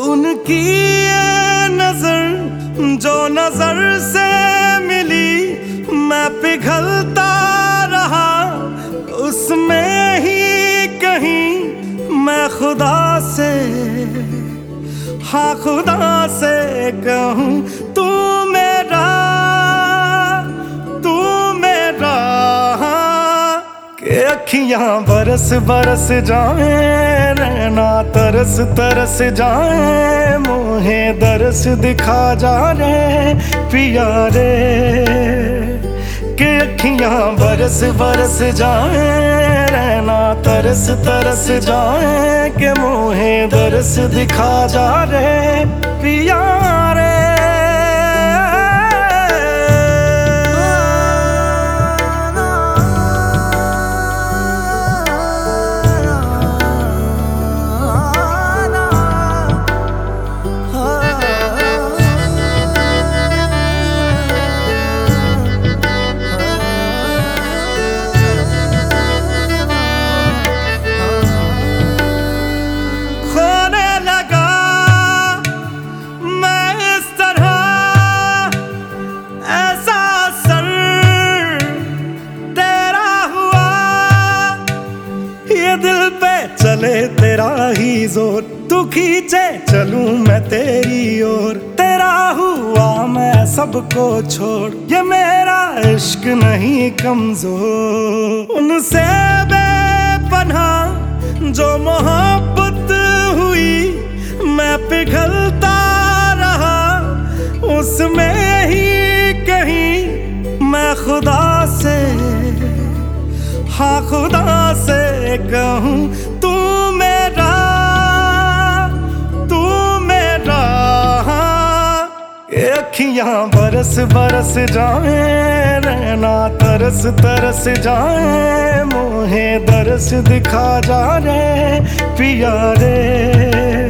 उनकी नज़र, जो नज़र से मिली, मैं पिघलता रहा। उसमें ही कहीं मैं खुदा से, हा, खुदा से कहूँ अखियाँ बरस बरस जाए, रहना तरस तरस जाए, मोहे दरस दिखा जा रे पिया रे के अखियाँ बरस बरस जाए, रहना तरस तरस जाए, के मोहे दरस दिखा जा रे पिया ज़ोर, तू खींचे, चलूँ मैं तेरी ओर। तेरा हुआ मैं सबको छोड़, ये मेरा इश्क नहीं कमज़ोर। उनसे बेपनाह जो मोहब्बत हुई, मैं पिघलता रहा। उसमें ही कहीं मैं खुदा से हाँ खुदा से कहूँ अखियाँ बरस बरस जाए रहना तरस तरस जाए, मोहे दरस दिखा जा रे पिया रे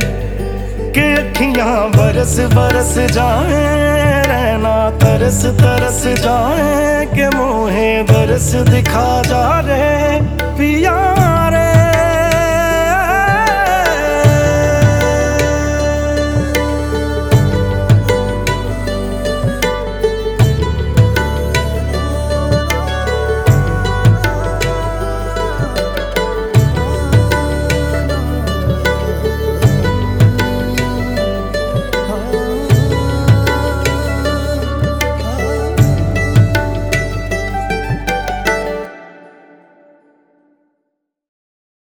के अखियाँ बरस बरस जाए रहना तरस तरस जाए, के मोहे दरस दिखा जा रे पिया